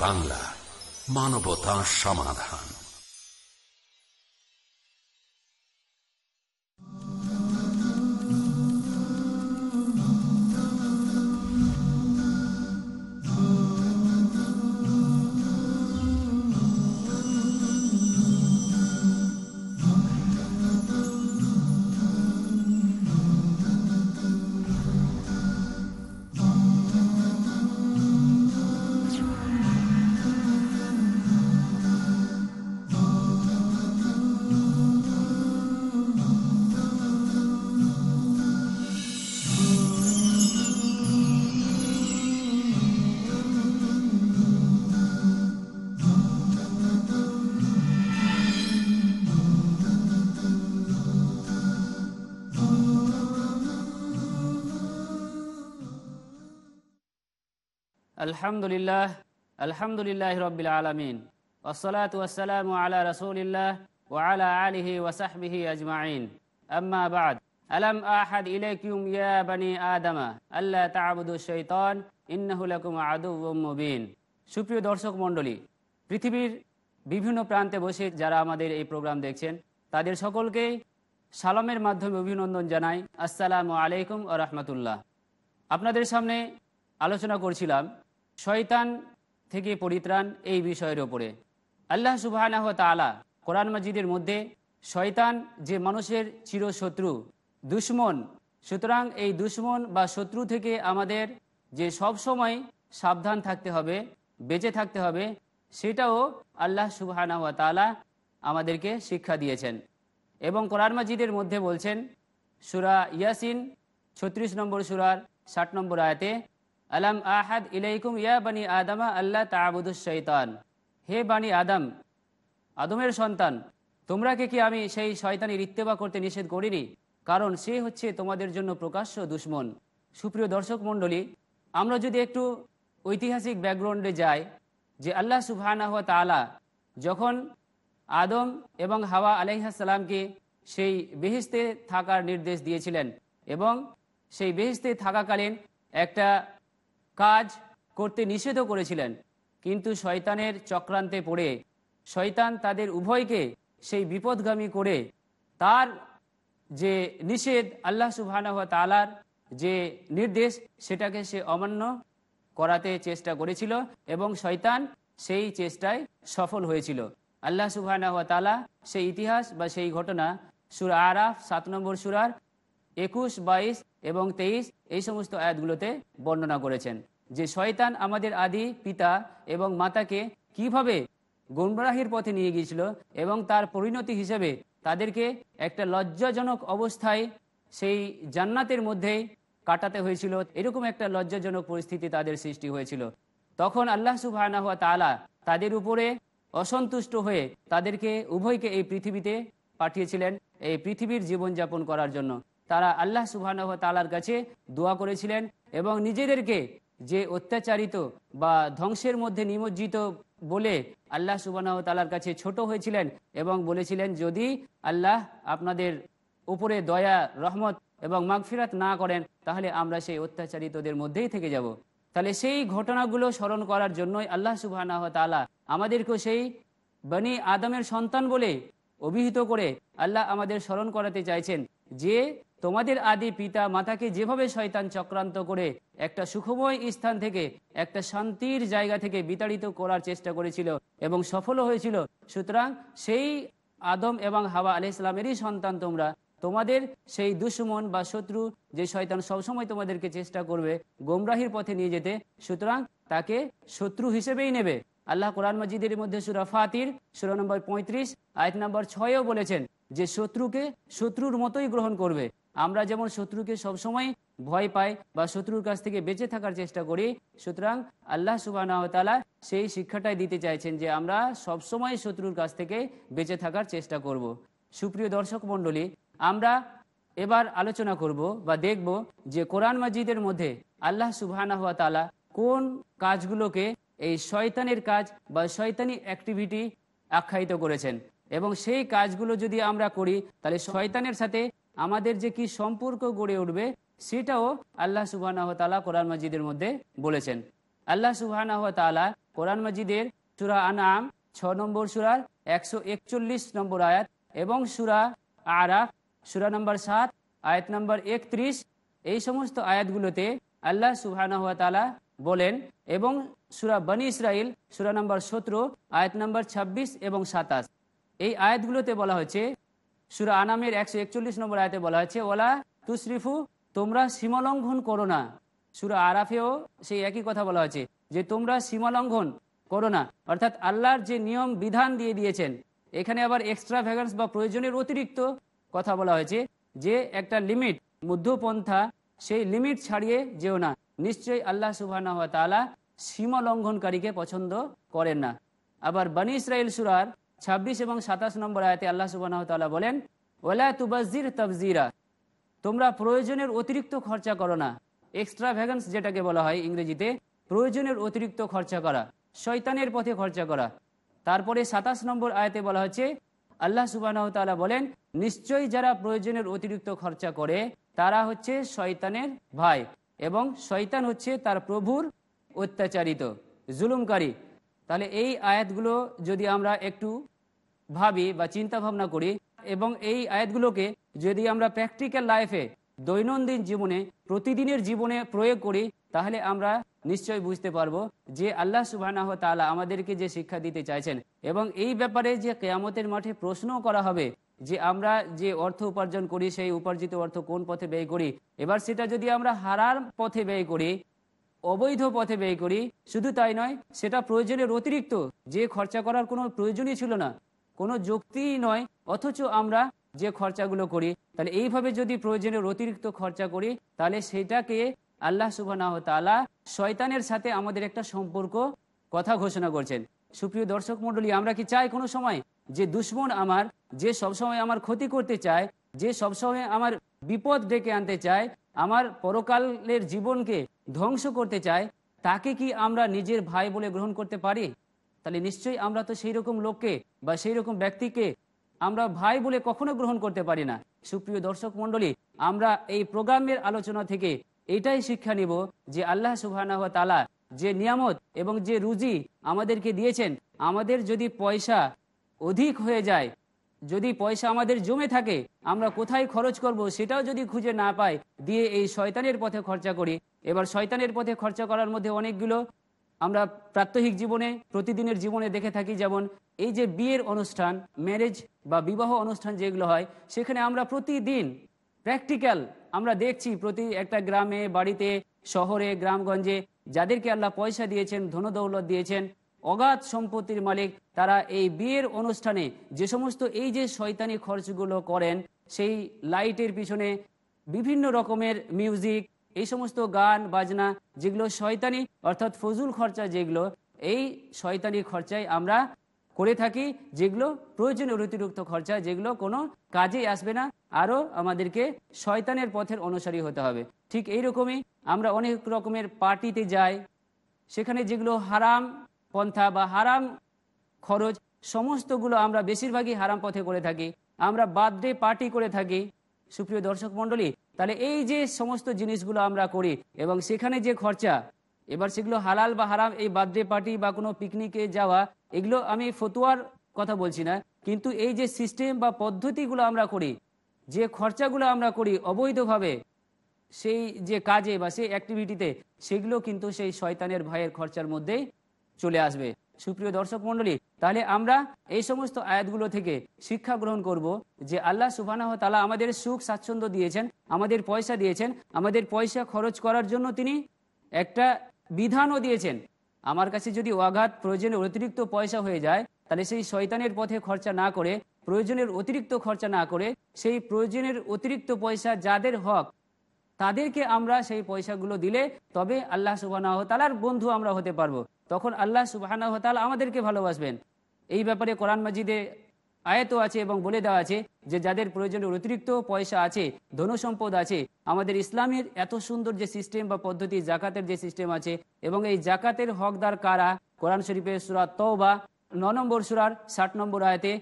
বাংলা মানবতা সমাধান। আলহামদুলিল্লাহ আলহামদুলিল্লাহ রবিল আলমিন। ওসলাত ওসালাম আলা রসুলিল্লাহ ওয়ালা আলিহি ওসাহবিহি আজমাইন। আম্মা আলম আহাদ ইলাইকুম ইয়া বানি আদমা আল্লাহ তাবুদু শৈতন ইন্নাহুলাকুম আদু মুবিন। সুপ্রিয় দর্শক মণ্ডলী, পৃথিবীর বিভিন্ন প্রান্তে বসে যারা আমাদের এই প্রোগ্রাম দেখছেন, তাদের সকলকে সালামের মাধ্যমে অভিনন্দন জানাই। আসসালামু আলাইকুম ও রহমতুল্লাহ। আপনাদের সামনে আলোচনা করছিলাম শয়তান থেকে পরিত্রাণ এই বিষয়ের ওপরে আল্লাহ সুবাহ তালা কোরআন মজিদের মধ্যে শয়তান যে মানুষের চিরশত্রু, দুশ্মন, সুতরাং এই দুশ্মন বা শত্রু থেকে আমাদের যে সব সময় সাবধান থাকতে হবে, বেঁচে থাকতে হবে, সেটাও আল্লাহ সুবাহ তালা আমাদেরকে শিক্ষা দিয়েছেন। এবং কোরআন মাজিদের মধ্যে বলছেন, সুরা ইয়াসিন ছত্রিশ নম্বর সুরার ষাট নম্বর আয়তে আলাম আহাদ ইলাইকুম ইয়া বানি আদামা আল্লাহ তাবুদুস শৈতান হে বানি আদম আদমের সন্তান, তোমরা কে কি আমি সেই শয়তানের ইত্তেবা করতে নিষেধ করিনি? কারণ সে হচ্ছে তোমাদের জন্য প্রকাশ্য দুশ্মন। সুপ্রিয় দর্শক মণ্ডলী, আমরা যদি একটু ঐতিহাসিক ব্যাকগ্রাউন্ডে যাই, যে আল্লাহ সুবহানাহ তালা যখন আদম এবং হাওয়া আলাইহাসাল্লামকে সেই বেহিস্তে থাকার নির্দেশ দিয়েছিলেন এবং সেই বেহিস্তে থাকাকালীন একটা কাজ করতে নিষেধও করেছিলেন। কিন্তু শয়তানের চক্রান্তে পড়ে শয়তান তাদের উভয়কে সেই বিপদগামী করে তার যে নিষেধ আল্লাহ সুবাহ তালার যে নির্দেশ, সেটাকে সে অমান্য করাতে চেষ্টা করেছিল এবং শয়তান সেই চেষ্টায় সফল হয়েছিল। আল্লাহ সুবাহ তালা সেই ইতিহাস বা সেই ঘটনা সুর আরাফ, সাত নম্বর সুরার একুশ, বাইশ এবং তেইশ এই সমস্ত আয়াতগুলোতে বর্ণনা করেছেন যে শয়তান আমাদের আদি, পিতা এবং মাতাকে কীভাবে গুমরাহির পথে নিয়ে গিয়েছিল এবং তার পরিণতি হিসেবে তাদেরকে একটা লজ্জাজনক অবস্থায় সেই জান্নাতের মধ্যেই কাটাতে হয়েছিল, এরকম একটা লজ্জাজনক পরিস্থিতি তাদের সৃষ্টি হয়েছিল। তখন আল্লাহ সুবাহ তালা তাদের উপরে অসন্তুষ্ট হয়ে তাদেরকে উভয়কে এই পৃথিবীতে পাঠিয়েছিলেন, এই পৃথিবীর জীবনযাপন করার জন্য। তারা আল্লাহ সুবাহ তালার কাছে দোয়া করেছিলেন এবং নিজেদেরকে যে অত্যাচারিত বা ধ্বংসের মধ্যে নিমজ্জিত বলে আল্লাহ সুবাহ তালার কাছে ছোট হয়েছিলেন এবং বলেছিলেন, যদি আল্লাহ আপনাদের উপরে দয়া, রহমত এবং মাগফিরাত না করেন, তাহলে আমরা সেই অত্যাচারিতদের মধ্যেই থেকে যাব। তাহলে সেই ঘটনাগুলো স্মরণ করার জন্যই আল্লাহ সুবাহ তালা আমাদেরকেও সেই বনি আদমের সন্তান বলে অভিহিত করে আল্লাহ আমাদের স্মরণ করাতে চাইছেন যে তোমাদের আদি পিতা মাতাকে যেভাবে শয়তান চক্রান্ত করে একটা সুখময় স্থান থেকে একটা শান্তির জায়গা থেকে বিতাড়িত করার চেষ্টা করেছিল এবং সফল হয়েছিল, সুতরাং সেই আদম এবং হাওয়া আলি ইসলামেরই সন্তান তোমরা। তোমাদের সেই দুশ্মন বা শত্রু যে শয়তান সবসময় তোমাদেরকে চেষ্টা করবে গোমরাহির পথে নিয়ে যেতে, সুতরাং তাকে শত্রু হিসেবেই নেবে। আল্লাহ কোরআন মজিদের মধ্যে সুরা ফাতির, সুরা নম্বর পঁয়ত্রিশ, আয়ত নম্বর ছয়ও বলেছেন যে শত্রুকে শত্রুর মতোই গ্রহণ করবে। আমরা যেমন শত্রুকে সবসময় ভয় পাই বা শত্রুর কাছ থেকে বেঁচে থাকার চেষ্টা করি, সুতরাং আল্লাহ সুবাহ সেই শিক্ষাটাই দিতে চাইছেন যে আমরা সবসময় শত্রুর কাছ থেকে বেঁচে থাকার চেষ্টা করব। সুপ্রিয় দর্শক মণ্ডলী, আমরা এবার আলোচনা করব বা দেখব যে কোরআন মাজিদের মধ্যে আল্লাহ সুবাহ কোন কাজগুলোকে এই শয়তানের কাজ বা শয়তানি অ্যাক্টিভিটি আখ্যায়িত করেছেন এবং সেই কাজগুলো যদি আমরা করি, তাহলে শয়তানের সাথে আমাদের যে কি সম্পর্ক গড়ে উঠবে, সেটাও আল্লাহ সুবাহ তালা কোরআন মাজিদের মধ্যে বলেছেন। আল্লাহ সুবাহ তালা কোরআন মজিদের সুরা আনাম ছ নম্বর সুরার একশো একচল্লিশ নম্বর আয়াত এবং সুরা আরাফ সুরা নম্বর সাত, আয়াত নম্বর একত্রিশ, এই সমস্ত আয়াতগুলোতে আল্লাহ সুবাহ বলেন এবং সুরা বনি ইসরাইল সুরা নম্বর সতেরো, আয়াত নম্বর ২৬ এবং সাতাশ। এই আয়াতগুলোতে বলা হয়েছে সুরা আনামের একশো একচল্লিশ নম্বর আয়তে বলা হয়েছে ওলা তুশরিফু, তোমরা সীমালঙ্ঘন করো না। সুরা আরাফেও সেই একই কথা বলা হয়েছে, যে তোমরা সীমালঙ্ঘন করো না। অর্থাৎ আল্লাহর যে নিয়ম, বিধান দিয়ে দিয়েছেন, এখানে আবার এক্সট্রা ভ্যাগান্স বা প্রয়োজনের অতিরিক্ত কথা বলা হয়েছে, যে একটা লিমিট মধ্যপন্থা, সেই লিমিট ছাড়িয়ে যেও না। নিশ্চয়ই আল্লাহ সুবাহ তালা সীমা পছন্দ করেন না। আবার বানি ইসরায়েল সুরার ২৬ এবং সাতাশ নম্বর আয়তে আল্লাহ সুবাহ বলেন ওলা তুবাজির তবজিরা, তোমরা প্রয়োজনের অতিরিক্ত খরচা করো না। এক্সট্রা ভ্যাগান্স যেটাকে বলা হয় ইংরেজিতে, প্রয়োজনের অতিরিক্ত খরচা করা, শয়তানের পথে খরচা করা। তারপরে সাতাশ নম্বর আয়তে বলা হচ্ছে, আল্লাহ সুবাহ তালা বলেন, নিশ্চয়ই যারা প্রয়োজনের অতিরিক্ত খরচা করে, তারা হচ্ছে শয়তানের ভাই এবং শয়তান হচ্ছে তার প্রভুর অত্যাচারিত, জুলুমকারী। তাহলে এই আয়াতগুলো যদি আমরা একটু ভাবি বা চিন্তা ভাবনা করি, এবং এই আয়াতগুলোকে যদি আমরা প্র্যাকটিক্যাল লাইফে দৈনন্দিন জীবনে, প্রতিদিনের জীবনে প্রয়োগ করি, তাহলে আমরা নিশ্চয় বুঝতে পারব যে আল্লাহ সুবাহ তালা আমাদেরকে যে শিক্ষা দিতে চাইছেন। এবং এই ব্যাপারে যে কেয়ামতের মাঠে প্রশ্ন করা হবে যে আমরা যে অর্থ উপার্জন করি, সেই উপার্জিত অর্থ কোন পথে ব্যয় করি। এবার সেটা যদি আমরা হারার পথে ব্যয় করি অবৈধ পথে ব্যয় করি, শুধু তাই নয়, সেটা প্রয়োজনের অতিরিক্ত। যে খরচা করার কোনো প্রয়োজনই ছিল না। কোনো যুক্তিই নয়, অথচ আমরা যে খরচাগুলো করি, তাহলে এইভাবে যদি প্রয়োজনের অতিরিক্ত খরচা করি, তাহলে সেটাকে আল্লাহ সুবাহ তালা শয়তানের সাথে আমাদের একটা সম্পর্ক কথা ঘোষণা করছেন। সুপ্রিয় দর্শক মন্ডলী আমরা কি চাই কোনো সময় যে দুশ্মন আমার, যে সবসময় আমার ক্ষতি করতে চায়, যে সবসময় আমার বিপদ ডেকে আনতে চায়, আমার পরকালের জীবনকে ধ্বংস করতে চায়, তাকে কি আমরা নিজের ভাই বলে গ্রহণ করতে পারি? তাহলে নিশ্চয়ই আমরা তো সেই রকম লোককে বা সেই রকম ব্যক্তিকে আমরা ভাই বলে কখনো গ্রহণ করতে পারি না। সুপ্রিয় দর্শক মন্ডলী আমরা এই প্রোগ্রামের আলোচনা থেকে এটাই শিক্ষা নিব যে আল্লাহ সুবাহ তালা যে নিয়ামত এবং যে রুজি আমাদেরকে দিয়েছেন, আমাদের যদি পয়সা অধিক হয়ে যায়, যদি পয়সা আমাদের জমে থাকে, আমরা কোথায় খরচ করব সেটাও যদি খুঁজে না পাই, দিয়ে এই শয়তানের পথে খরচা করি এবার শয়তানের পথে খরচা করার মধ্যে অনেকগুলো আমরা প্রাত্যহিক জীবনে, প্রতিদিনের জীবনে দেখে থাকি, যেমন এই যে বিয়ের অনুষ্ঠান ম্যারেজ বা বিবাহ অনুষ্ঠান যেগুলো হয়, সেখানে আমরা প্রতিদিন প্র্যাকটিক্যাল আমরা দেখছি প্রতি একটা গ্রামে, বাড়িতে, শহরে, গ্রামগঞ্জে যাদেরকে আল্লাহ পয়সা দিয়েছেন, ধনদৌলত দিয়েছেন, অগাধ সম্পত্তির মালিক, তারা এই বিয়ের অনুষ্ঠানে যে সমস্ত এই যে শয়তানি খরচগুলো করেন, সেই লাইটের পিছনে বিভিন্ন রকমের মিউজিক এই সমস্ত গান, বাজনা যেগুলো শয়তানি, অর্থাৎ ফজুল খরচা যেগুলো, এই শয়তানি খরচায় আমরা করে থাকি, যেগুলো প্রয়োজনীয় অতিরিক্ত খরচা, যেগুলো কোনো কাজেই আসবে না, আরও আমাদেরকে শয়তানের পথের অনুসারী হতে হবে। ঠিক এই রকমই আমরা অনেক রকমের পার্টিতে যাই, সেখানে যেগুলো হারাম পন্থা বা হারাম খরচ, সমস্তগুলো আমরা বেশিরভাগই হারাম পথে করে থাকি। আমরা বার্থডে পার্টি করে থাকি। সুপ্রিয় দর্শক মন্ডলী তাহলে এই যে সমস্ত জিনিসগুলো আমরা করি এবং সেখানে যে খরচা, এবার সেগুলো হালাল বা হারাম, এই বার্থডে পার্টি বা কোনো পিকনিকে যাওয়া, এগুলো আমি ফতুয়ার কথা বলছি না, কিন্তু এই যে সিস্টেম বা পদ্ধতিগুলো আমরা করি, যে খরচাগুলো আমরা করি অবৈধভাবে, সেই যে কাজে বা সেই অ্যাক্টিভিটিতে সেগুলো কিন্তু সেই শয়তানের ভয়ের খরচার মধ্যেই চলে আসবে। সুপ্রিয় দর্শক মন্ডলী তাহলে আমরা এই সমস্ত আয়াতগুলো থেকে শিক্ষা গ্রহণ করব যে আল্লাহ সুবাহ তালা আমাদের সুখ, স্বাচ্ছন্দ্য দিয়েছেন, আমাদের পয়সা দিয়েছেন, আমাদের পয়সা খরচ করার জন্য তিনি একটা বিধানও দিয়েছেন। আমার কাছে যদি অগাধ প্রয়োজনের অতিরিক্ত পয়সা হয়ে যায়, তাহলে সেই শয়তানের পথে খরচা না করে, প্রয়োজনের অতিরিক্ত খরচা না করে, সেই প্রয়োজনের অতিরিক্ত পয়সা যাদের হক, তাদেরকে আমরা সেই পয়সাগুলো দিলে তবে আল্লাহ সুবাহ তালার বন্ধু আমরা হতে পারব। তখন আল্লাহ সুবাহ আমাদেরকে ভালোবাসবেন। এই ব্যাপারে কোরআন মাজিদে আয়ত আছে এবং বলে দেওয়া আছে যে যাদের প্রয়োজনের অতিরিক্ত পয়সা আছে, ধনসম্পদ আছে, আমাদের ইসলামের এত সুন্দর যে সিস্টেম বা পদ্ধতি, জাকাতের যে সিস্টেম আছে এবং এই জাকাতের হকদার কারা? কোরআন শরীফের সুরাত তওবা, ন নম্বর সুরার ষাট নম্বর আয়তে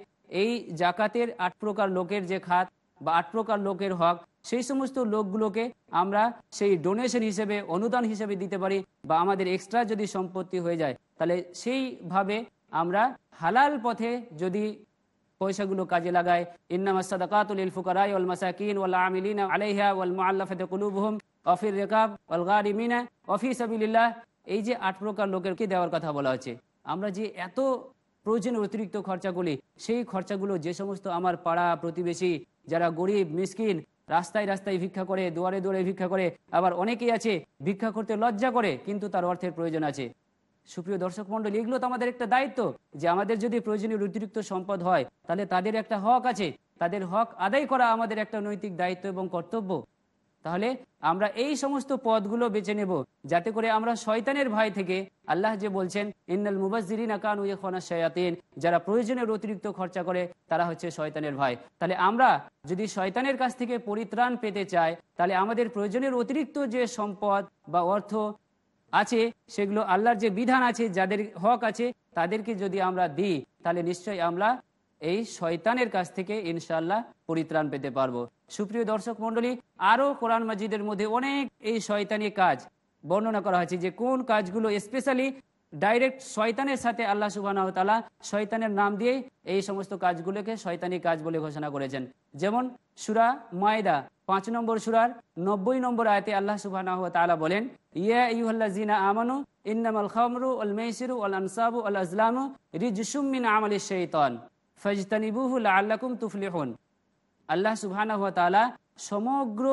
এই জাকাতের আট প্রকার লোকের যে খাত বা আট প্রকার লোকের হক সেই সমস্ত লোকগুলোকে আমরা সেই ডোনেশন হিসেবে, অনুদান হিসেবে দিতে পারি বা আমাদের এক্সট্রা যদি সম্পত্তি হয়ে যায়, তাহলে সেইভাবে আমরা হালাল পথে যদি পয়সাগুলো কাজে লাগায় ইন্নামা মাসাকিন ওয়াফির রিকাব এই যে আট প্রকার লোকেরকে দেওয়ার কথা বলা হচ্ছে আমরা যে এত প্রয়োজন অতিরিক্ত খরচাগুলি, সেই খরচাগুলো যে সমস্ত আমার পাড়া প্রতিবেশী, যারা গরিব, মিসকিন রাস্তায় রাস্তায় ভিক্ষা করে, দুয়ারে দুয়ারে ভিক্ষা করে, আবার অনেকেই আছে ভিক্ষা করতে লজ্জা করে, কিন্তু তার অর্থের প্রয়োজন আছে। সুপ্রিয় দর্শক মন্ডলী এগুলো তো আমাদের একটা দায়িত্ব যে আমাদের যদি প্রয়োজনীয় অতিরিক্ত সম্পদ হয়, তাহলে তাদের একটা হক আছে। তাদের হক আদায় করা আমাদের একটা নৈতিক দায়িত্ব এবং কর্তব্য। তাহলে আমরা এই সমস্ত পদগুলো বেছে নেব, যাতে করে আমরা শয়তানের ভয় থেকে আল্লাহ যে বলছেন, ইন্নাল মুবাজিরিন আকান উয়েখনা শয়াতিন যারা প্রয়োজনের অতিরিক্ত খরচা করে, তারা হচ্ছে শয়তানের ভয়। তাহলে আমরা যদি শয়তানের কাছ থেকে পরিত্রাণ পেতে চাই, তাহলে আমাদের প্রয়োজনের অতিরিক্ত যে সম্পদ বা অর্থ আছে, সেগুলো আল্লাহর যে বিধান আছে, যাদের হক আছে, তাদেরকে যদি আমরা দিই, তাহলে নিশ্চয়ই আমরা এই শয়তানের কাছ থেকে ইনশাল্লাহ পরিত্রাণ পেতে পারব। সুপ্রিয় দর্শক মন্ডলী আরও কোরআন মাজিদের মধ্যে অনেক এই শয়তানি কাজ বর্ণনা করা হয়েছে যে কোন কাজগুলো স্পেশালি ডাইরেক্ট শয়তানের সাথে আল্লাহ সুবাহ তালা শয়তানের নাম দিয়ে এই সমস্ত কাজগুলোকে শয়তানি কাজ বলে ঘোষণা করেছেন। যেমন সুরা মায়দা, পাঁচ নম্বর সুরার নব্বই নম্বর আয়তে আল্লাহ সুবাহ তালা বলেন, ইয়া জিনা আমানু ইন্নামাল খামরু আল মেসিরু আল আনসাবু আল আজলামু রিজসুমিন আমলি শৈতন ফজতানিবুহু আল্লাকুম তুফলিহুন। আল্লাহ তাআলা সমগ্র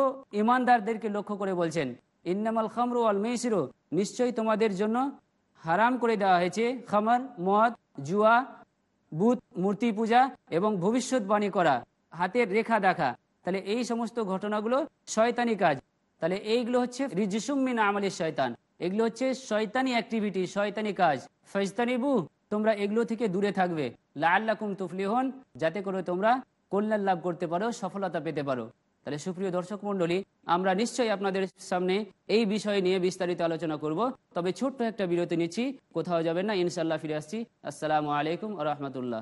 ইমানদারদেরকে লক্ষ্য করে বলছেন, ইন্নামাল খামরু আল মেসিরু নিশ্চয়ই তোমাদের জন্য হারাম করে দেওয়া হয়েছে খামার, মদ, জুয়া বুত মূর্তি পূজা এবং ভবিষ্যৎবাণী করা, হাতের রেখা দেখা। তাহলে এই সমস্ত ঘটনাগুলো শয়তানি কাজ। তাহলে এইগুলো হচ্ছে রিজিসুমিন আমলি শয়তান। এগুলো হচ্ছে শয়তানি অ্যাক্টিভিটি, শয়তানি কাজ। ফৈস্তানিবু তোমরা এগুলো থেকে দূরে থাকবে। লাল্লাকুম তুফলিহন, যাতে করে তোমরা কল্যাণ লাভ করতে পারো, সফলতা পেতে পারো। তাহলে সুপ্রিয় দর্শক মন্ডলী আমরা নিশ্চয়ই আপনাদের সামনে এই বিষয় নিয়ে বিস্তারিত আলোচনা করব। তবে ছোট্ট একটা বিরতি নিচ্ছি, কোথাও যাবেন না ইনশাল্লাহ ফিরে আসছি। আসসালামু আলাইকুম রহমতুল্লাহ।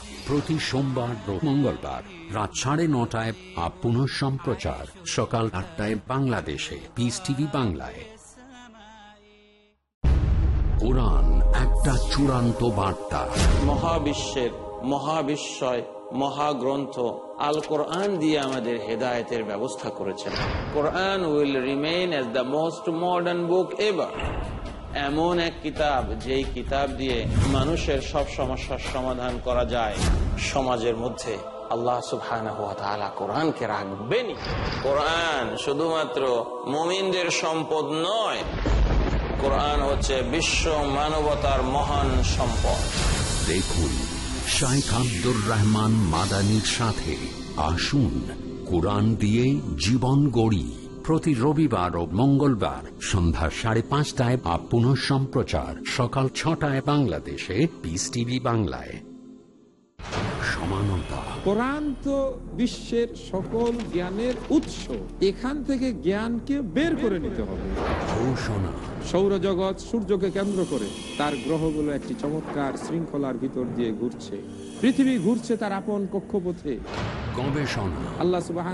প্রতি সোমবার মঙ্গলবার রাত সাড়ে নটায় আপ পুনঃ সম্প্রচার। সকাল আটটায় বাংলাদেশে। পিস টিভি বাংলায়। কোরআন একটা চূড়ান্ত বার্তা। মহাবিশ্বের মহাবিস্ময় মহাগ্রন্থ আল কোরআন দিয়ে আমাদের হেদায়েতের ব্যবস্থা করেছেন। Quran will remain as the most modern book ever. এমন এক কিতাব, যেই কিতাব দিয়ে মানুষের সব সমস্যার সমাধান করা যায় সমাজের মধ্যে। আল্লাহ তাআলা কোরআনকে রাখবেনই। কোরআন শুধুমাত্র মুমিনদের সম্পদ নয়, কোরআন হচ্ছে বিশ্ব মানবতার মহান সম্পদ। দেখুন, শাইখ আব্দুর রহমান মাদানির সাথে আসুন, কোরআন দিয়ে জীবন গড়ি। প্রতি রবিবার ও মঙ্গলবার সন্ধ্যা সাড়ে পাঁচটায় বা পুনঃ সম্প্রচার সকাল ছটায় বাংলাদেশে পিস টিভি বাংলায়। সমানতা। কোরআন তো বিশ্বের সকল জ্ঞানের উৎস। এখান থেকে জ্ঞানকে বের করে নিতে হবে। ঘোষণা। সৌরজগৎ সূর্যকে কেন্দ্র করে তার গ্রহগুলো একটি চমৎকার শৃঙ্খলার ভিতর দিয়ে ঘুরছে। পৃথিবী ঘুরছে তার আপন কক্ষপথে। গবেষণা। আল্লাহ সুবাহ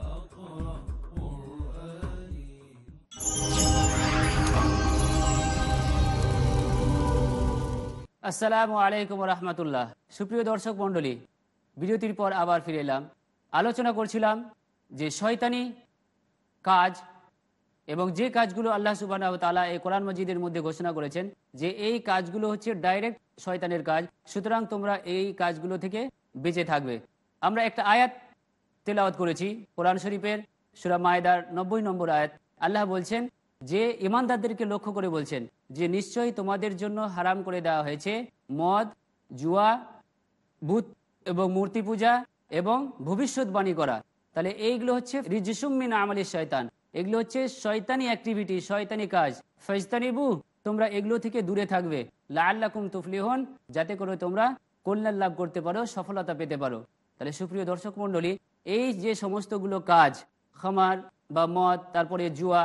আসসালামু আলাইকুম রহমতুল্লাহ সুপ্রিয় দর্শক মণ্ডলী, বিরতির পর আবার ফিরে এলাম। আলোচনা করছিলাম যে শয়তানি কাজ এবং যে কাজগুলো আল্লাহ সুবাহ তালা এই কোরআন মজিদের মধ্যে ঘোষণা করেছেন, যে এই কাজগুলো হচ্ছে ডাইরেক্ট শয়তানের কাজ। সুতরাং তোমরা এই কাজগুলো থেকে বেঁচে থাকবে। আমরা একটা আয়াত তেলাওয়াত করেছি, কোরআন শরীফের সুরা মায়দার নব্বই নম্বর আয়াত। আল্লাহ বলছেন যে ইমানদারদেরকে লক্ষ্য করে বলছেন যে নিশ্চয়ই তোমাদের জন্য হারাম করে দেওয়া হয়েছে মদ, জুয়া, ভূত এবং মূর্তি পূজা এবং ভবিষ্যৎবাণী করা। তাহলে এইগুলো হচ্ছে রিজিসুমিন আমলি শয়তান। এগুলো হচ্ছে শয়তানি অ্যাক্টিভিটি শয়তানি কাজ। ফৈস্তানিবু তোমরা এগুলো থেকে দূরে থাকবে। লাল্লাকুম তুফলিহন, যাতে করে তোমরা কল্যাণ লাভ করতে পারো, সফলতা পেতে পারো। তাহলে সুপ্রিয় দর্শক মণ্ডলী, এই যে সমস্তগুলো কাজ, খামার বা মদ, তারপরে জুয়া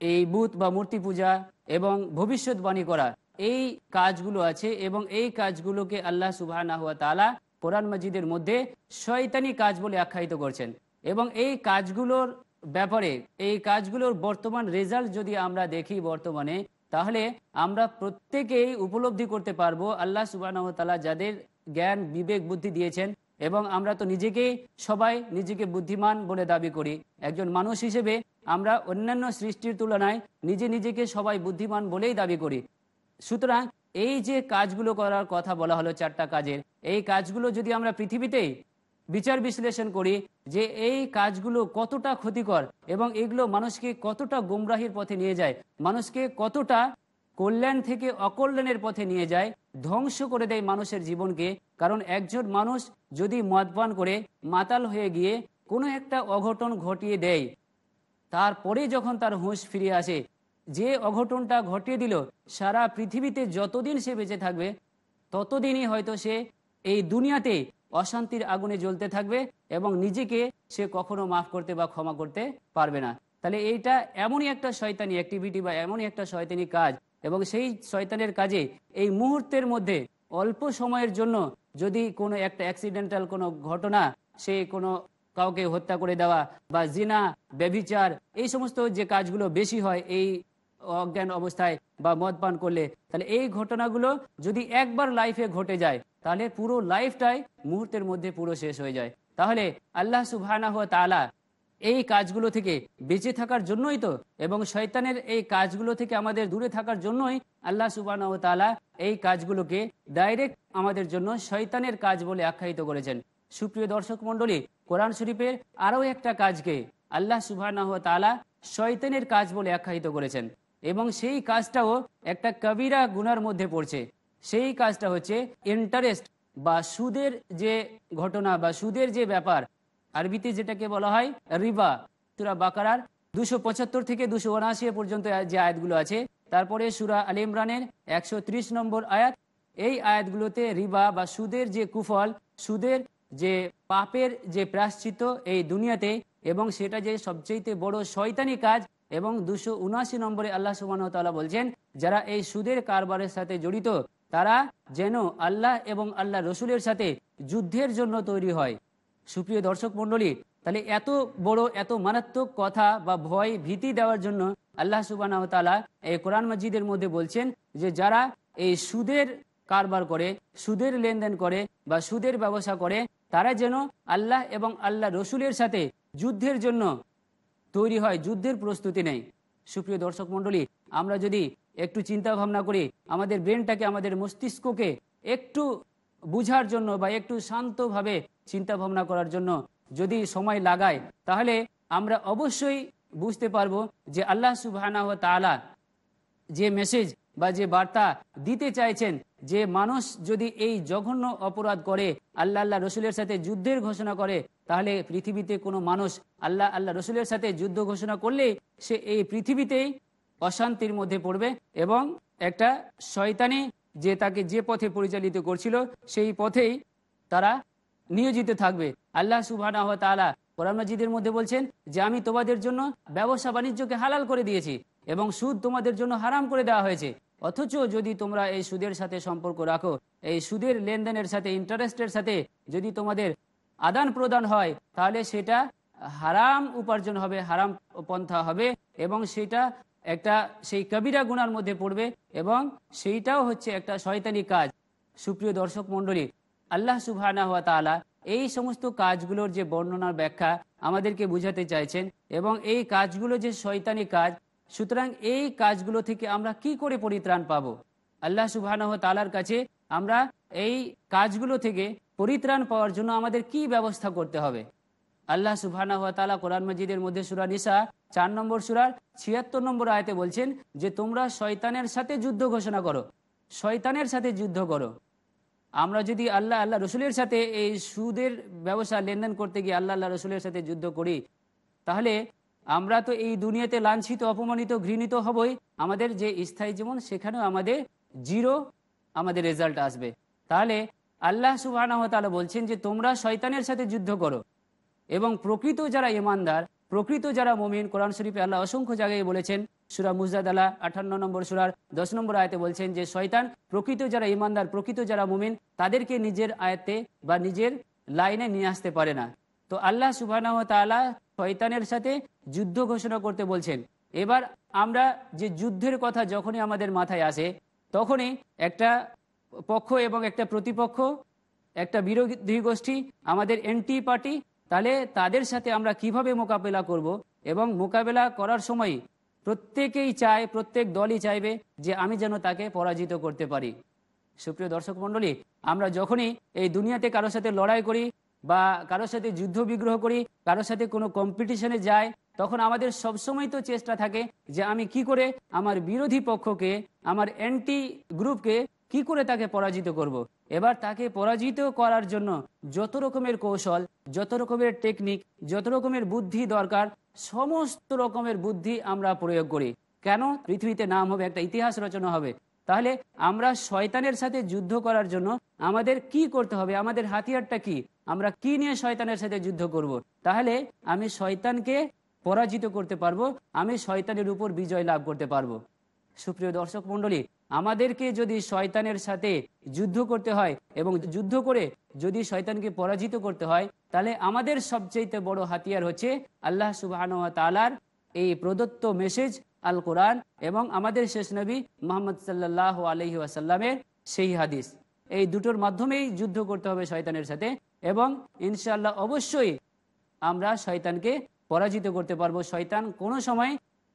এই বুথ বা মূর্তি পূজা এবং ভবিষ্যৎবাণী করা, এই কাজগুলো আছে এবং এই কাজগুলোকে আল্লাহ সুবাহ তালা কোরআন মজিদের মধ্যে শয়তানি কাজ বলে আখ্যায়িত করছেন। এবং এই কাজগুলোর ব্যাপারে, এই কাজগুলোর বর্তমান রেজাল্ট যদি আমরা দেখি বর্তমানে, তাহলে আমরা প্রত্যেকেই উপলব্ধি করতে পারব আল্লাহ সুবাহ যাদের জ্ঞান, বিবেক, বুদ্ধি দিয়েছেন এবং আমরা তো নিজেকেই সবাই নিজেকে বুদ্ধিমান বলে দাবি করি। একজন মানুষ হিসেবে আমরা অন্যান্য সৃষ্টির তুলনায় নিজে নিজেকে সবাই বুদ্ধিমান বলেই দাবি করি। সুতরাং এই যে কাজগুলো করার কথা বলা হলো চারটা কাজের, এই কাজগুলো যদি আমরা পৃথিবীতেই বিচার বিশ্লেষণ করি যে এই কাজগুলো কতটা ক্ষতিকর এবং এগুলো মানুষকে কতটা গুমরাহির পথে নিয়ে যায়, মানুষকে কতটা কল্যাণ থেকে অকল্যাণের পথে নিয়ে যায়, ধ্বংস করে দেয় মানুষের জীবনকে। কারণ একজন মানুষ যদি মদপান করে, মাতাল হয়ে গিয়ে কোনো একটা অঘটন ঘটিয়ে দেয়, তারপরে যখন তার হুঁশ ফিরে আসে, যে অঘটনটা ঘটিয়ে দিল, সারা পৃথিবীতে যতদিন সে বেঁচে থাকবে, ততদিনই হয়তো সে এই দুনিয়াতে অশান্তির আগুনে জ্বলতে থাকবে এবং নিজেকে সে কখনো মাফ করতে বা ক্ষমা করতে পারবে না। তাহলে এইটা এমনই একটা শয়তানি অ্যাক্টিভিটি বা এমনই একটা শয়তানি কাজ এবং সেই শয়তানের কাজে এই মুহূর্তের মধ্যে অল্প সময়ের জন্য যদি কোনো একটা অ্যাক্সিডেন্টাল কোনো ঘটনা, সে কোনো কাউকে হত্যা করে দেওয়া বা জিনা, ব্যভিচার, এই সমস্ত যে কাজগুলো বেশি হয় এই অজ্ঞান অবস্থায় বা মদ পান করলে, তাহলে এই ঘটনাগুলো যদি একবার লাইফে ঘটে যায়, তাহলে পুরো লাইফটাই মুহূর্তের মধ্যে পুরো শেষ হয়ে যায়। তাহলে আল্লাহ সুবাহ এই কাজগুলো থেকে বেঁচে থাকার জন্যই তো, এবং শয়তানের এই কাজগুলো থেকে আমাদের দূরে থাকার জন্যই আল্লাহ সুবাহ তালা এই কাজগুলোকে ডাইরেক্ট আমাদের জন্য শয়তানের কাজ বলে আখ্যায়িত করেছেন। সুপ্রিয় দর্শক মন্ডলী কোরআন শরীফের আরও একটা কাজকে আল্লাহ সুবাহ তালা শয়তানের কাজ বলে আখ্যায়িত করেছেন, এবং সেই কাজটাও একটা কবিরা গুনার মধ্যে পড়ছে। সেই কাজটা হচ্ছে ইন্টারেস্ট বা সুদের যে ঘটনা বা সুদের যে ব্যাপার আরবিতে যেটাকে বলা হয় রিবা, সুরা বাকারার দুশো পঁচাত্তর থেকে দুশো উনআশি পর্যন্ত যে আয়াতগুলো আছে। তারপরে সুরা আল ইমরানের একশো ত্রিশ নম্বর আয়াত। এই আয়াতগুলোতে রিবা বা সুদের যে কুফল, সুদের যে পাপের যে প্রাশ্চিত এই দুনিয়াতে এবং সেটা যে সবচেয়ে বড় শয়তানি কাজ এবং দুশো উনআশি নম্বরে আল্লাহ সুবাহতাল্লাহ বলছেন, যারা এই সুদের কারবারের সাথে জড়িত, তারা যেন আল্লাহ এবং আল্লাহ রসুলের সাথে যুদ্ধের জন্য তৈরি হয়। সুপ্রিয় দর্শক মন্ডলী তাহলে এত বড়, এত মারাত্মক কথা বা ভয়, ভীতি দেওয়ার জন্য আল্লাহ সুবাহ এই কোরআন মসজিদের মধ্যে বলছেন যে যারা এই সুদের কারবার করে, সুদের লেনদেন করে বা সুদের ব্যবসা করে, তারা যেন আল্লাহ এবং আল্লাহ রসুলের সাথে যুদ্ধের জন্য তৈরি হয়, যুদ্ধের প্রস্তুতি নেই সুপ্রিয় দর্শক মন্ডলী আমরা যদি একটু চিন্তা ভাবনা করি, আমাদের ব্রেনটাকে, আমাদের মস্তিষ্ককে একটু বুঝার জন্য বা একটু শান্তভাবে চিন্তা ভাবনা করার জন্য যদি সময় লাগায়, তাহলে আমরা অবশ্যই বুঝতে পারব যে আল্লাহ সুবাহ যে মেসেজ বা যে বার্তা দিতে চাইছেন, যে মানুষ যদি এই জঘন্য অপরাধ করে, আল্লাহ আল্লাহ রসুলের সাথে যুদ্ধের ঘোষণা করে, তাহলে পৃথিবীতে কোনো মানুষ আল্লাহ আল্লাহ রসুলের সাথে যুদ্ধ ঘোষণা করলে সে এই পৃথিবীতেই অশান্তির মধ্যে পড়বে এবং একটা শয়তানি যে তাকে যে পথে পরিচালিত করছিল, সেই পথেই তারা নিয়োজিত থাকবে। আল্লাহ সুবাহ কোরআন মধ্যে বলছেন যে, আমি তোমাদের জন্য ব্যবসা বাণিজ্যকে হালাল করে দিয়েছি এবং সুদ তোমাদের জন্য হারাম করে দেওয়া হয়েছে। অথচ যদি তোমরা এই সুদের সাথে সম্পর্ক রাখো, এই সুদের লেনদেনের সাথে, ইন্টারেস্টের সাথে যদি তোমাদের আদান প্রদান হয়, তাহলে সেটা হারাম উপার্জন হবে, হারাম পন্থা হবে এবং সেটা একটা, সেই কবিরা গুনার মধ্যে পড়বে এবং সেইটাও হচ্ছে একটা শয়তানি কাজ। সুপ্রিয় দর্শক মণ্ডলী আল্লাহ তালা এই সমস্ত কাজগুলোর যে বর্ণনার ব্যাখ্যা আমাদেরকে বুঝাতে চাইছেন এবং এই কাজগুলো যে শয়তানি কাজ, সুতরাং এই কাজগুলো থেকে আমরা কি করে পরিত্রাণ পাবো? আল্লাহ সুবহানাহ তালার কাছে আমরা এই কাজগুলো থেকে পরিত্রাণ পাওয়ার জন্য আমাদের কি ব্যবস্থা করতে হবে? আল্লাহ তালা কোরআন মজিদের মধ্যে সুরা নিসা চার নম্বর সুরার ছিয়াত্তর নম্বর আয়তে বলছেন যে, তোমরা শয়তানের সাথে যুদ্ধ ঘোষণা করো। শয়তানের সাথে যুদ্ধ করো। আমরা যদি আল্লাহ আল্লাহ রসুলের সাথে এই সুদের ব্যবসা, লেনদেন করতে গিয়ে আল্লাহ আল্লাহ রসুলের সাথে যুদ্ধ করি, তাহলে আমরা তো এই দুনিয়াতে লাঞ্ছিত, অপমানিত, ঘৃণিত হবই। আমাদের যে স্থায়ী জীবন, সেখানেও আমাদের জিরো আমাদের রেজাল্ট আসবে। তাহলে আল্লাহ সুবাহ বলছেন যে, তোমরা শয়তানের সাথে যুদ্ধ করো। এবং প্রকৃত যারা ইমানদার প্রকৃত যারা মমিন, কোরআন শরীফে আল্লাহ অসংখ্য জায়গায় বলেছেন সুরা মুজাদ আল্লাহ আঠান্ন নম্বর সুরার দশ নম্বর আয়তে বলছেন যে, শয়তান প্রকৃত যারা ইমানদার প্রকৃত যারা মুমিন, তাদেরকে নিজের আয়তে বা নিজের লাইনে নিয়ে আসতে পারে না। তো আল্লাহ সুবাহ তালা শয়তানের সাথে যুদ্ধ ঘোষণা করতে বলছেন। এবার আমরা যে যুদ্ধের কথা যখনই আমাদের মাথায় আসে, তখনই একটা পক্ষ এবং একটা প্রতিপক্ষ, একটা বিরোধী গোষ্ঠী, আমাদের এনটি পার্টি, তাহলে তাদের সাথে আমরা কীভাবে মোকাবেলা করব এবং মোকাবেলা করার সময় প্রত্যেকেই চায়, প্রত্যেক দলই চাইবে যে আমি যেন তাকে পরাজিত করতে পারি সুপ্রিয় দর্শক মণ্ডলী, আমরা যখনই এই দুনিয়াতে কারোর সাথে লড়াই করি বা কারোর সাথে যুদ্ধ বিগ্রহ করি, কারোর সাথে কোনো কম্পিটিশনে যাই, তখন আমাদের সবসময় তো চেষ্টা থাকে যে আমি কি করে আমার বিরোধী পক্ষকে, আমার অ্যান্টি গ্রুপকে কি করে তাকে পরাজিত করব। এবার তাকে পরাজিত করার জন্য যত রকমের কৌশল যত রকমের টেকনিক যত রকমের বুদ্ধি দরকার, সমস্ত রকমের বুদ্ধি আমরা প্রয়োগ করি। কেন? পৃথিবীতে নাম হবে, একটা ইতিহাস রচনা হবে। তাহলে আমরা শয়তানের সাথে যুদ্ধ করার জন্য আমাদের কি করতে হবে? আমাদের হাতিয়ারটা কি? আমরা কি নিয়ে শয়তানের সাথে যুদ্ধ করব। তাহলে আমি শয়তানকে পরাজিত করতে পারব, আমি শয়তানের উপর বিজয় লাভ করতে পারব। সুপ্রিয় দর্শক মন্ডলী আমাদেরকে যদি শয়তানের সাথে যুদ্ধ করতে হয় এবং যুদ্ধ করে যদি শয়তানকে পরাজিত করতে হয়, তাহলে আমাদের সবচেয়ে বড় হাতিয়ার হচ্ছে আল্লাহ সুবাহ তালার এই প্রদত্ত মেসেজ আল কোরআন এবং আমাদের শেষ নবী মোহাম্মদ সাল্লাহ আলহি আসাল্লামের সেই হাদিস। এই দুটোর মাধ্যমেই যুদ্ধ করতে হবে শয়তানের সাথে এবং ইনশাল্লাহ অবশ্যই আমরা শয়তানকে পরাজিত করতে পারব। শয়তান কোনো সময়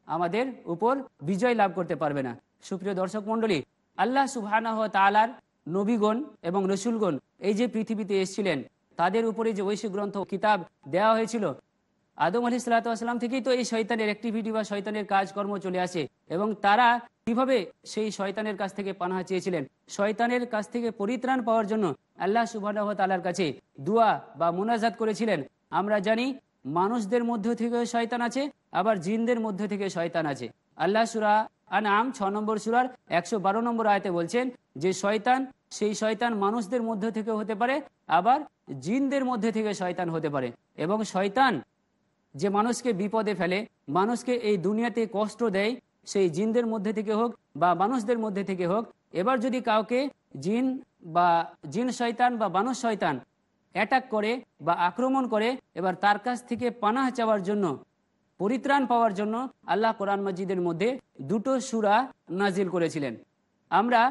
আমাদের উপর বিজয় লাভ করতে পারবে না। সুপ্রিয় দর্শক মন্ডলী আল্লাহ সুবাহ তালার নবীগণ এবং রসুলগণ এই যে পৃথিবীতে এসেছিলেন, তাদের উপরে যে ঐশী গ্রন্থ কিতাব দেওয়া হয়েছিল, আদম আলি সাল্লাতাম থেকেই তো এই শয়তানের অ্যাক্টিভিটি বা শয়তানের কাজকর্ম চলে আসে এবং তারা কীভাবে সেই শয়তানের কাছ থেকে পানাহা চেয়েছিলেন? শয়তানের কাছ থেকে পরিত্রাণ পাওয়ার জন্য আল্লাহ সুবাহ তালার কাছে দুয়া বা মোনাজাত করেছিলেন। আমরা জানি মানুষদের মধ্য থেকে শয়তান আছে, আবার জিনদের মধ্য থেকে শয়তান আছে। আল্লাহ সুরা আনাম ছ নম্বর সুরার একশো বারো নম্বর আয়তে বলছেন যে শয়তান, সেই শয়তান মানুষদের মধ্যে থেকে হতে পারে, আবার জিনদের মধ্যে থেকে শয়তান হতে পারে। এবং শয়তান যে মানুষকে বিপদে ফেলে, মানুষকে এই দুনিয়াতে কষ্ট দেয়, সেই জিনদের মধ্যে থেকে হোক বা মানুষদের মধ্যে থেকে হোক, এবার যদি কাউকে জিন বা জিন শয়তান বা মানুষ শয়তান অ্যাটাক করে বা আক্রমণ করে, এবার তার কাছ থেকে পানাহ চাওয়ার জন্য পরিত্রাণ পাওয়ার জন্য আল্লাহ কোরআন মসজিদের মধ্যে দুটো সুরা নাজিল করেছিলেন। আমরা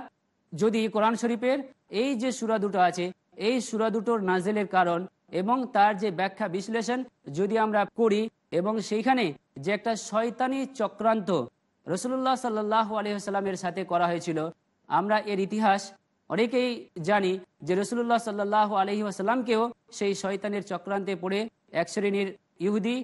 যদি কোরআন শরীফের এই যে সুরা দুটো আছে, এই সুরা দুটোর নাজেলের কারণ এবং তার যে ব্যাখ্যা বিশ্লেষণ যদি আমরা করি এবং সেইখানে যে একটা শয়তানি চক্রান্ত রসুল্লাহ সাল্লাহ আলহিহাস্লামের সাথে করা হয়েছিল, আমরা এর ইতিহাস অনেকেই জানি যে রসুল্লাহ সাল্লাহ আলহি আসাল্লামকেও সেই শয়তানের চক্রান্তে পড়ে এক শ্রেণির ইহুদি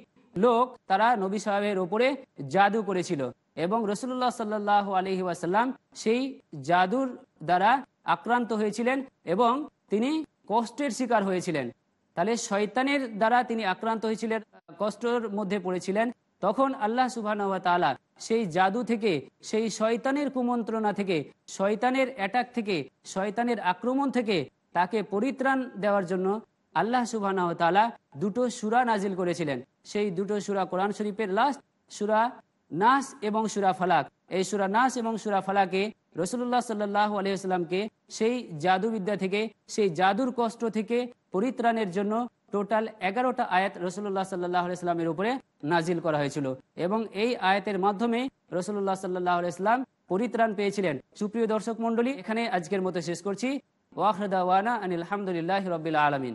লোক তারা নবী সাহেবের ওপরে জাদু করেছিল এবং রসুল্লাহ সাল্লাহ আলহি আসাল্লাম সেই জাদুর দ্বারা আক্রান্ত হয়েছিলেন এবং তিনি কষ্টের শিকার হয়েছিলেন। তাহলে শয়তানের দ্বারা তিনি আক্রান্ত হয়েছিলেন, কষ্টের মধ্যে পড়েছিলেন। তখন আল্লাহ সুবাহ সেই জাদু থেকে, সেই শয়তানের কুমন্ত্রণা থেকে, শয়তানের অ্যাটাক থেকে, শয়তানের আক্রমণ থেকে তাকে পরিত্রাণ দেওয়ার জন্য আল্লাহ সুবাহ তালা দুটো সুরা নাজিল করেছিলেন। সেই দুটো সুরা কোরআন শরীফের লাস্ট সুরা নাস এবং সুরা ফালাক। এই সুরা নাস এবং সুরা ফালাকে রসুল্লাহ সাল্লাহ আলিয়াকে সেই জাদুবিদ্যা থেকে, সেই জাদুর কষ্ট থেকে পরিত্রাণের জন্য টোটাল এগারোটা আয়াত রসুল্লাহ সাল্লাহ আলাইস্লামের উপরে নাজিল করা হয়েছিল। এবং এই আয়াতের মাধ্যমে রসুল্লাহ সাল্লাহ আলাইস্লাম পরিত্রাণ পেয়েছিলেন। সুপ্রিয় দর্শক মন্ডলী এখানে আজকের মতো শেষ করছি। ওয়াখরদাওয়ানা আনিল আলহামদুলিল্লাহ রবিল আলমিন।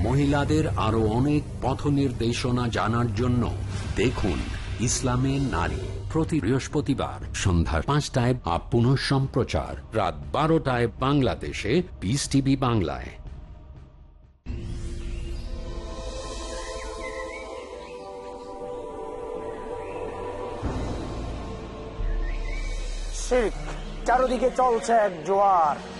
মহিলাদের আরও অনেক পথ নির্দেশনা জানার জন্য দেখুন ইসলামে নারী প্রতি বৃহস্পতিবার সন্ধ্যা পাঁচটায় আপ পুনঃ সম্প্রচার, রাত বারোটায় বাংলাদেশে পিস টিভি বাংলায়। চারদিকে চলছে এক জোয়ার।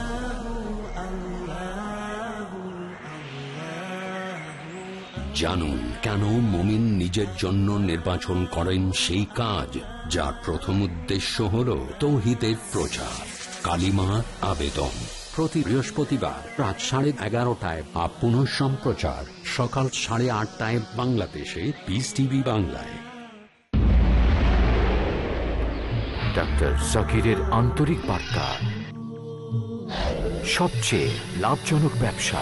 জানুন কেন মমিন নিজের জন্য নির্বাচন করেন সেই কাজ, যার প্রথম উদ্দেশ্য হল তৌহিদের প্রচার। কালিমা আবেদন। প্রতি বৃহস্পতিবার রাত সাড়ে এগারোটায় বা পুনঃ সম্প্রচার। সকাল সাড়ে আটটায় বাংলাদেশে পিস টিভি বাংলায়। ডাক্তার জাকিরের আন্তরিক বার্তা। সবচেয়ে লাভজনক ব্যবসা।